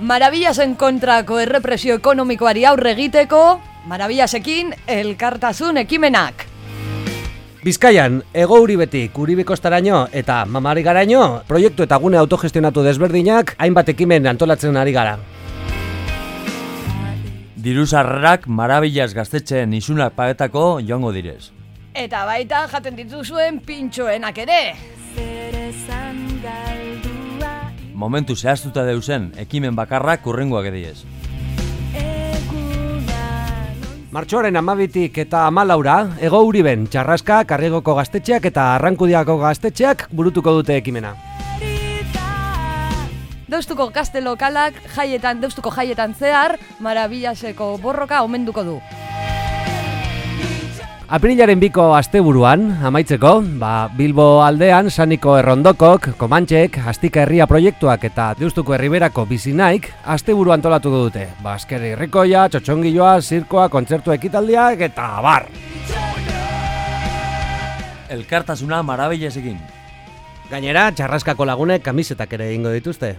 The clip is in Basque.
Marabillasen kontrako errepresio ekonomikoari aurre egiteko, Marabillasekin elkartasun ekimenak. Bizkaian, ego uribetik uribikostaraino eta mamari garaino, proiektu eta gune autogestionatu desberdinak hainbat ekimen antolatzen ari gara. Diruzarrak marabillaz gaztetxeen isunak pagetako joango direz. Eta baita jaten dituzuen pintxoenak ere. Momentu zehaztuta deusen ekimen bakarrak kurrengoak ediez. Martxoaren amabitik eta amalaura, ego uriben, txarraska, karrigoko gaztetxeak eta arrankudiako gaztetxeak burutuko dute ekimena. Deustuko gazte lokalak jaietan, deustuko jaietan zehar, Marabillaseko borroka omenduko du. Apirilaren biko asteburuan, amaitzeko, ba, Bilbo aldean, Saniko Errondokok, Komantxek, Astika Herria proiektuak eta Deustuko Herriberako bizinaik, asteburu antolatu dute. Ba, Azkerri Rikoia, Txotxongiloa, Zirkoa, Kontzertu Ekitaldiak eta bar! Elkartasuna marabillasekin. Gainera, txarraskako lagunek kamisetak ere egingo dituzte.